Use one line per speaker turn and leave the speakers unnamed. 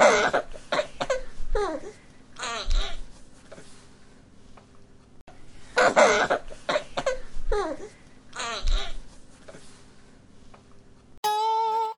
Uh-uh.